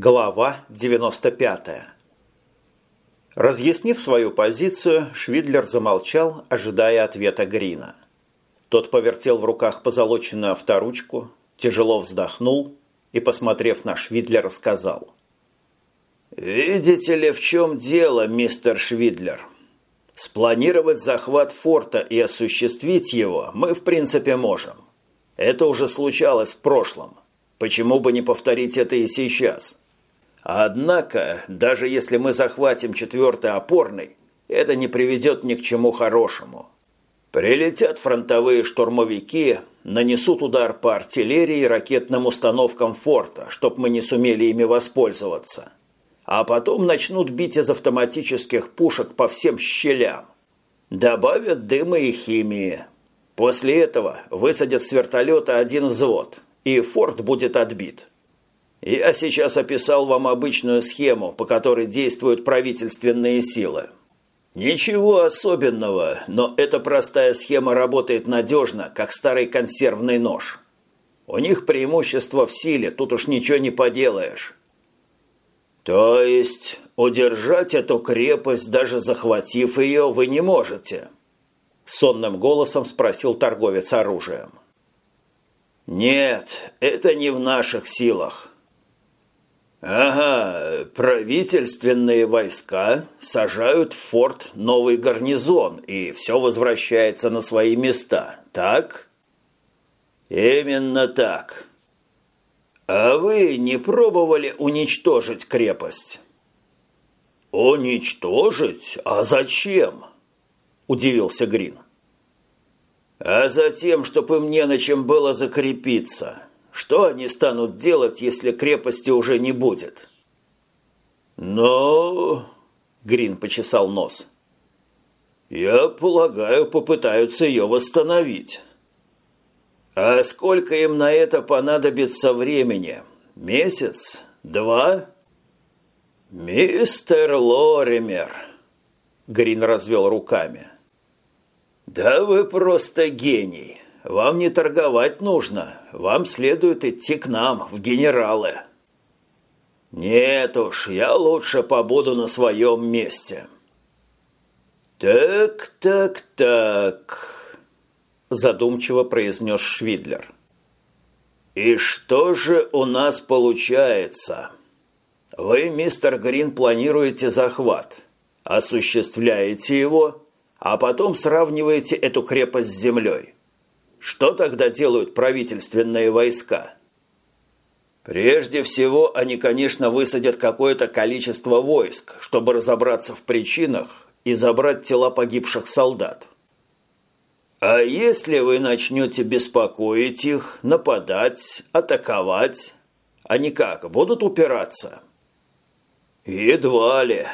Глава 95. Разъяснив свою позицию, Швидлер замолчал, ожидая ответа Грина. Тот повертел в руках позолоченную авторучку, тяжело вздохнул и, посмотрев на Швидлера, сказал. «Видите ли, в чем дело, мистер Швидлер? Спланировать захват форта и осуществить его мы, в принципе, можем. Это уже случалось в прошлом. Почему бы не повторить это и сейчас?» Однако, даже если мы захватим четвертый опорный, это не приведет ни к чему хорошему. Прилетят фронтовые штурмовики, нанесут удар по артиллерии и ракетным установкам форта, чтоб мы не сумели ими воспользоваться. А потом начнут бить из автоматических пушек по всем щелям. Добавят дыма и химии. После этого высадят с вертолета один взвод, и форт будет отбит. Я сейчас описал вам обычную схему, по которой действуют правительственные силы. Ничего особенного, но эта простая схема работает надежно, как старый консервный нож. У них преимущество в силе, тут уж ничего не поделаешь. То есть удержать эту крепость, даже захватив ее, вы не можете? Сонным голосом спросил торговец оружием. Нет, это не в наших силах. «Ага, правительственные войска сажают в форт новый гарнизон, и все возвращается на свои места, так?» «Именно так. А вы не пробовали уничтожить крепость?» «Уничтожить? А зачем?» – удивился Грин. «А затем, чтобы им не на чем было закрепиться». Что они станут делать, если крепости уже не будет? Но... Грин почесал нос. Я полагаю, попытаются ее восстановить. А сколько им на это понадобится времени? Месяц? Два? Мистер Лоример. Грин развел руками. Да вы просто гений. Вам не торговать нужно, вам следует идти к нам, в генералы». «Нет уж, я лучше побуду на своем месте». «Так, так, так», – задумчиво произнес Швидлер. «И что же у нас получается? Вы, мистер Грин, планируете захват, осуществляете его, а потом сравниваете эту крепость с землей. Что тогда делают правительственные войска? Прежде всего, они, конечно, высадят какое-то количество войск, чтобы разобраться в причинах и забрать тела погибших солдат. А если вы начнете беспокоить их, нападать, атаковать, они как, будут упираться? Едва ли.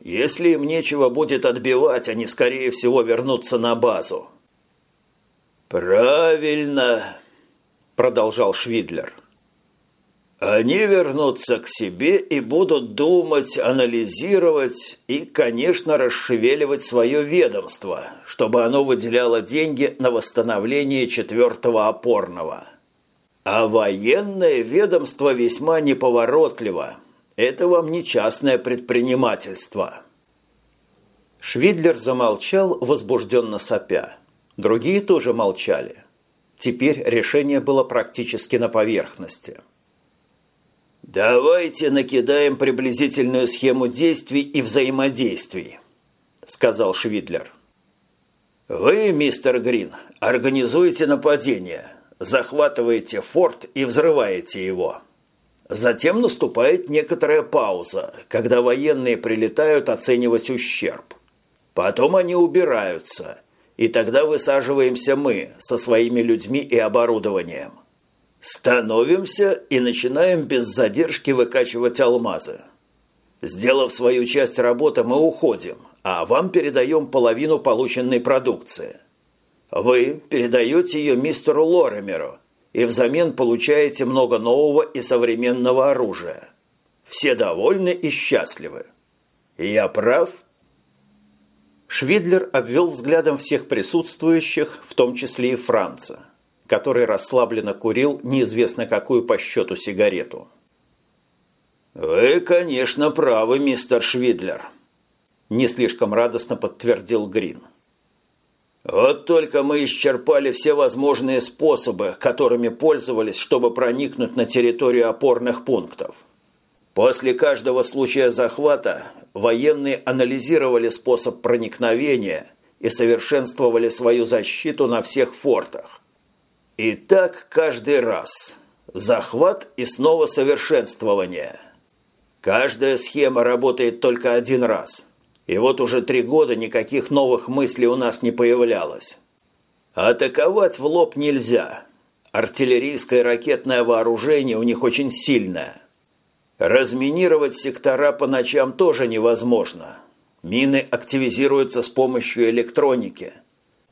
Если им нечего будет отбивать, они, скорее всего, вернутся на базу. «Правильно», – продолжал Швидлер. «Они вернутся к себе и будут думать, анализировать и, конечно, расшевеливать свое ведомство, чтобы оно выделяло деньги на восстановление четвертого опорного. А военное ведомство весьма неповоротливо. Это вам не частное предпринимательство». Швидлер замолчал, возбужденно сопя. Другие тоже молчали. Теперь решение было практически на поверхности. «Давайте накидаем приблизительную схему действий и взаимодействий», – сказал Швидлер. «Вы, мистер Грин, организуете нападение, захватываете форт и взрываете его. Затем наступает некоторая пауза, когда военные прилетают оценивать ущерб. Потом они убираются – и тогда высаживаемся мы со своими людьми и оборудованием. Становимся и начинаем без задержки выкачивать алмазы. Сделав свою часть работы, мы уходим, а вам передаем половину полученной продукции. Вы передаете ее мистеру Лоремеру и взамен получаете много нового и современного оружия. Все довольны и счастливы. Я прав?» Швидлер обвел взглядом всех присутствующих, в том числе и Франца, который расслабленно курил неизвестно какую по счету сигарету. «Вы, конечно, правы, мистер Швидлер», – не слишком радостно подтвердил Грин. «Вот только мы исчерпали все возможные способы, которыми пользовались, чтобы проникнуть на территорию опорных пунктов. После каждого случая захвата военные анализировали способ проникновения и совершенствовали свою защиту на всех фортах. И так каждый раз. Захват и снова совершенствование. Каждая схема работает только один раз. И вот уже три года никаких новых мыслей у нас не появлялось. Атаковать в лоб нельзя. Артиллерийское и ракетное вооружение у них очень сильное. Разминировать сектора по ночам тоже невозможно. Мины активизируются с помощью электроники.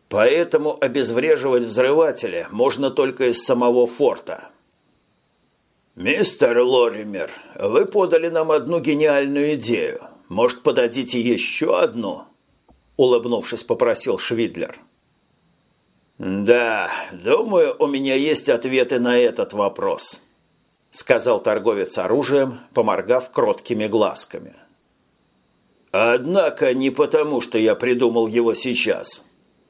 Поэтому обезвреживать взрыватели можно только из самого форта. «Мистер Лоример, вы подали нам одну гениальную идею. Может, подадите еще одну?» Улыбнувшись, попросил Швидлер. «Да, думаю, у меня есть ответы на этот вопрос». – сказал торговец оружием, поморгав кроткими глазками. «Однако не потому, что я придумал его сейчас.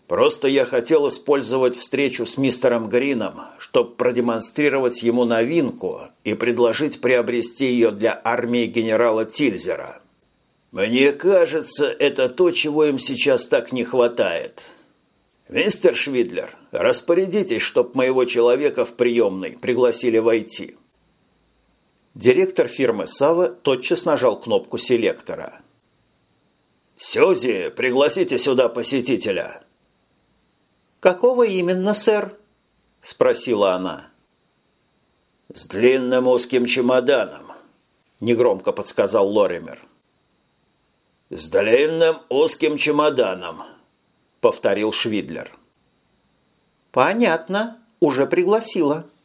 Просто я хотел использовать встречу с мистером Грином, чтобы продемонстрировать ему новинку и предложить приобрести ее для армии генерала Тильзера. Мне кажется, это то, чего им сейчас так не хватает». «Мистер Швидлер, распорядитесь, чтоб моего человека в приемной пригласили войти». Директор фирмы «Сава» тотчас нажал кнопку селектора. «Сюзи, пригласите сюда посетителя!» «Какого именно, сэр?» – спросила она. «С длинным узким чемоданом», – негромко подсказал Лоример. «С длинным узким чемоданом», – повторил Швидлер. «Понятно, уже пригласила», –